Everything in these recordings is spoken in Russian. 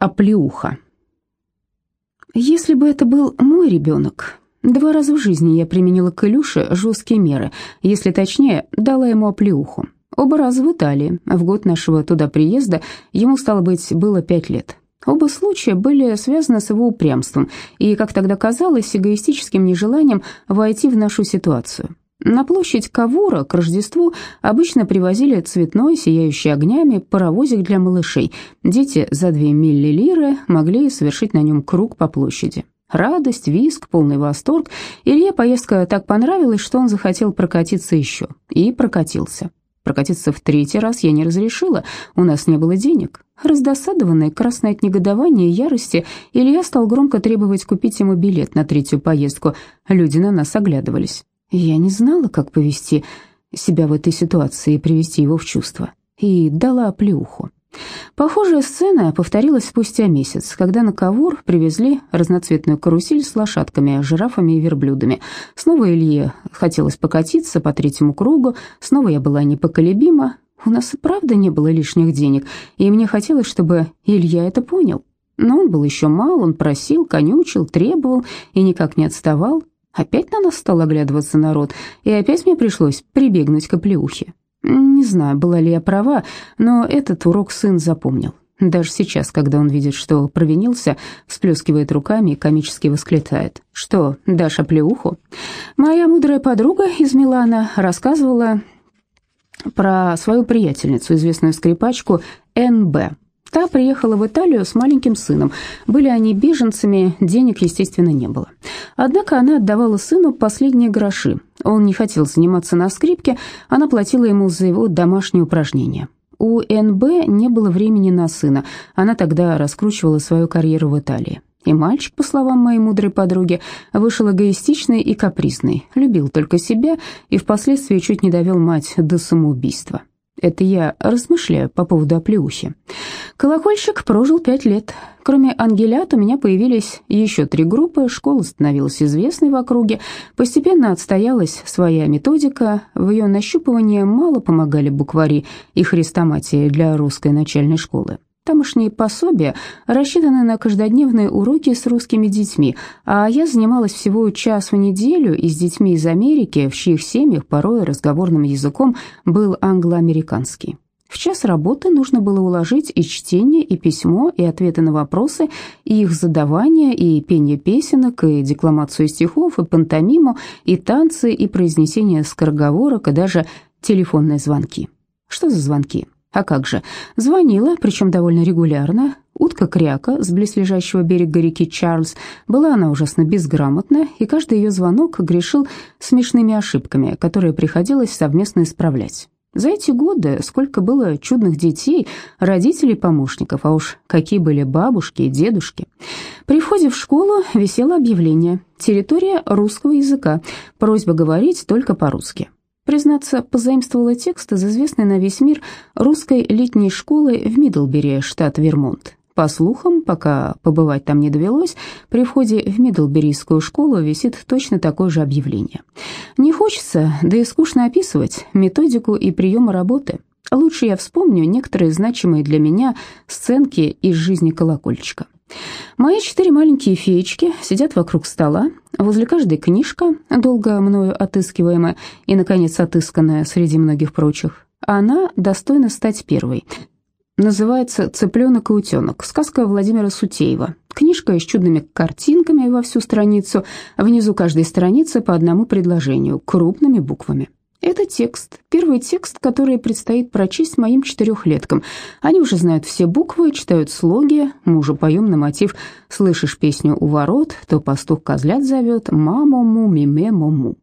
Оплеуха. Если бы это был мой ребенок, два раза в жизни я применила к Илюше жесткие меры, если точнее, дала ему оплеуху. Оба раза в Италии. В год нашего туда приезда ему, стало быть, было пять лет. Оба случая были связаны с его упрямством и, как тогда казалось, эгоистическим нежеланием войти в нашу ситуацию. На площадь Кавура к Рождеству обычно привозили цветной, сияющий огнями, паровозик для малышей. Дети за две миллилиры могли совершить на нем круг по площади. Радость, виск, полный восторг. Илье поездка так понравилась, что он захотел прокатиться еще. И прокатился. Прокатиться в третий раз я не разрешила, у нас не было денег. Раздосадованный, красный от негодования и ярости, Илья стал громко требовать купить ему билет на третью поездку. Люди на нас оглядывались. Я не знала, как повести себя в этой ситуации и привести его в чувство. И дала плюху. Похожая сцена повторилась спустя месяц, когда на Кавур привезли разноцветную карусель с лошадками, жирафами и верблюдами. Снова Илье хотелось покатиться по третьему кругу, снова я была непоколебима. У нас и правда не было лишних денег, и мне хотелось, чтобы Илья это понял. Но он был еще мал, он просил, конючил, требовал и никак не отставал. Опять на нас стал оглядываться народ, и опять мне пришлось прибегнуть к оплеухе. Не знаю, была ли я права, но этот урок сын запомнил. Даже сейчас, когда он видит, что провинился, всплескивает руками и комически восклицает. «Что, дашь оплеуху?» Моя мудрая подруга из Милана рассказывала про свою приятельницу, известную скрипачку Н.Б., Та приехала в Италию с маленьким сыном. Были они беженцами, денег, естественно, не было. Однако она отдавала сыну последние гроши. Он не хотел заниматься на скрипке, она платила ему за его домашние упражнения. У НБ не было времени на сына, она тогда раскручивала свою карьеру в Италии. И мальчик, по словам моей мудрой подруги, вышел эгоистичный и капризный, любил только себя и впоследствии чуть не довел мать до самоубийства. Это я размышляю по поводу оплеухи. Колокольщик прожил пять лет. Кроме ангелят у меня появились еще три группы, школа становилась известной в округе, постепенно отстоялась своя методика, в ее нащупывании мало помогали буквари и хрестоматии для русской начальной школы. Тамошние пособия рассчитаны на каждодневные уроки с русскими детьми, а я занималась всего час в неделю и с детьми из Америки, в чьих семьях порой разговорным языком был англо-американский. В час работы нужно было уложить и чтение, и письмо, и ответы на вопросы, и их задавание, и пение песенок, и декламацию стихов, и пантомиму, и танцы, и произнесение скороговорок, и даже телефонные звонки. Что за звонки? А как же? Звонила, причем довольно регулярно. Утка-кряка с близлежащего берега реки Чарльз. Была она ужасно безграмотна, и каждый ее звонок грешил смешными ошибками, которые приходилось совместно исправлять. За эти годы сколько было чудных детей, родителей помощников, а уж какие были бабушки и дедушки. При входе в школу висело объявление «Территория русского языка. Просьба говорить только по-русски». Признаться, позаимствовала текст из известной на весь мир русской летней школы в Мидлбери, штат Вермонт. По слухам, пока побывать там не довелось, при входе в Мидлберийскую школу висит точно такое же объявление. Не хочется, да и скучно описывать методику и приемы работы. Лучше я вспомню некоторые значимые для меня сценки из жизни колокольчика. Мои четыре маленькие феечки сидят вокруг стола, возле каждой книжка, долго мною отыскиваемая и, наконец, отысканная среди многих прочих. Она достойна стать первой. Называется «Цыпленок и утенок», сказка Владимира Сутеева. Книжка с чудными картинками во всю страницу, внизу каждой страницы по одному предложению, крупными буквами. Это текст, первый текст, который предстоит прочесть моим четырехлеткам. Они уже знают все буквы, читают слоги, мы уже поем на мотив «Слышишь песню у ворот, то пастух козлят зовет, мамому, миме, мому».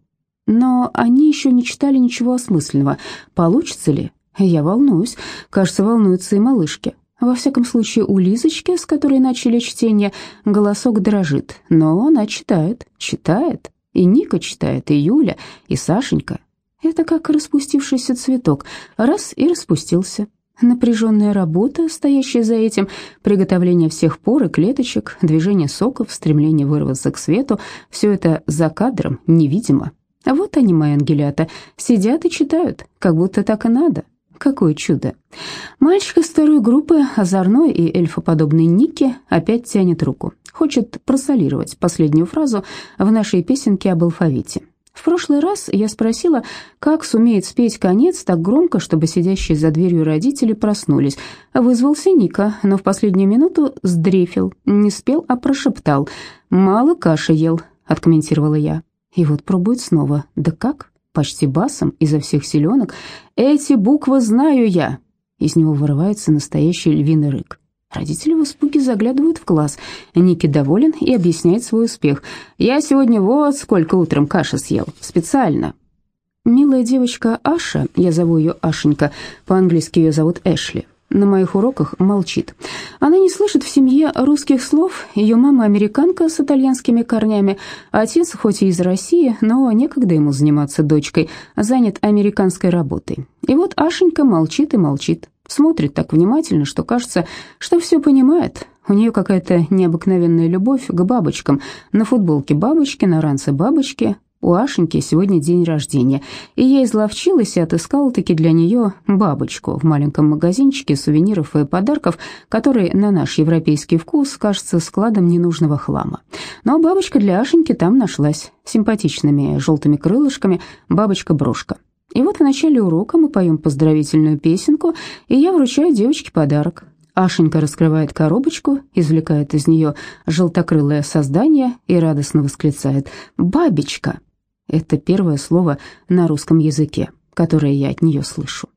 Но они еще не читали ничего осмысленного. Получится ли? Я волнуюсь. Кажется, волнуются и малышки. Во всяком случае, у Лизочки, с которой начали чтение, голосок дрожит. Но она читает, читает. И Ника читает, и Юля, и Сашенька. Это как распустившийся цветок, раз и распустился. Напряженная работа, стоящая за этим, приготовление всех пор и клеточек, движение соков, стремление вырваться к свету, все это за кадром, невидимо. Вот они, мои ангелята, сидят и читают, как будто так и надо. Какое чудо! Мальчик из второй группы, озорной и эльфоподобный Ники, опять тянет руку. Хочет просолировать последнюю фразу в нашей песенке об алфавите. В прошлый раз я спросила, как сумеет спеть конец так громко, чтобы сидящие за дверью родители проснулись. Вызвался Ника, но в последнюю минуту сдрефил, не спел, а прошептал. «Мало каши ел», — откомментировала я. И вот пробует снова. «Да как?» Почти басом, изо всех селенок. «Эти буквы знаю я!» Из него вырывается настоящий львиный рык. Родители в испуге заглядывают в класс. Ники доволен и объясняет свой успех. «Я сегодня вот сколько утром каши съел. Специально». Милая девочка Аша, я зову ее Ашенька, по-английски ее зовут Эшли, на моих уроках молчит. Она не слышит в семье русских слов, ее мама американка с итальянскими корнями, отец хоть и из России, но некогда ему заниматься дочкой, занят американской работой. И вот Ашенька молчит и молчит. Смотрит так внимательно, что кажется, что все понимает. У нее какая-то необыкновенная любовь к бабочкам. На футболке бабочки, на ранце бабочки. У Ашеньки сегодня день рождения, и я изловчилась и отыскала-таки для нее бабочку в маленьком магазинчике сувениров и подарков, который на наш европейский вкус кажется складом ненужного хлама. Но бабочка для Ашеньки там нашлась, симпатичными желтыми крылышками, бабочка-брошка. И вот в начале урока мы поем поздравительную песенку, и я вручаю девочке подарок. Ашенька раскрывает коробочку, извлекает из нее желтокрылое создание и радостно восклицает «Бабечка!». Это первое слово на русском языке, которое я от нее слышу.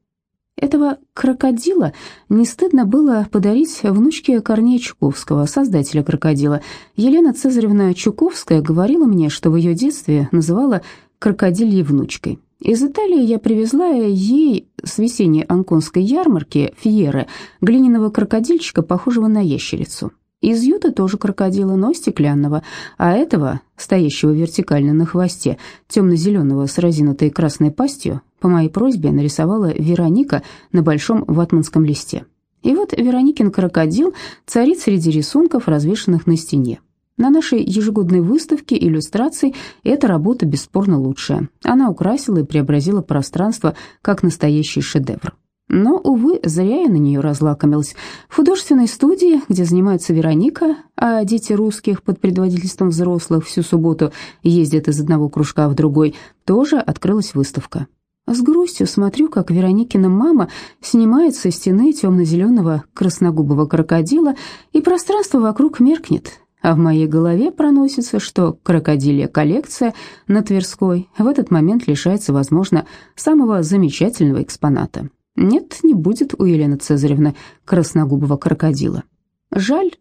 Этого крокодила не стыдно было подарить внучке Корнея Чуковского, создателя крокодила. Елена Цезаревна Чуковская говорила мне, что в ее детстве называла крокодильей внучкой. Из Италии я привезла ей с весенней анконской ярмарки Фьеры глиняного крокодильчика, похожего на ящерицу. Из юта тоже крокодила, но стеклянного, а этого, стоящего вертикально на хвосте, темно-зеленого с разинутой красной пастью, по моей просьбе нарисовала Вероника на большом ватманском листе. И вот Вероникин крокодил царит среди рисунков, развешанных на стене. На нашей ежегодной выставке иллюстраций эта работа бесспорно лучшая. Она украсила и преобразила пространство как настоящий шедевр. Но, увы, зря я на нее разлакомилась. В художественной студии, где занимается Вероника, а дети русских под предводительством взрослых всю субботу ездят из одного кружка в другой, тоже открылась выставка. С грустью смотрю, как Вероникина мама снимает со стены темно-зеленого красногубого крокодила, и пространство вокруг меркнет, а в моей голове проносится, что крокодилья коллекция на Тверской в этот момент лишается, возможно, самого замечательного экспоната. Нет, не будет у Елены Цезаревны красногубого крокодила. Жаль,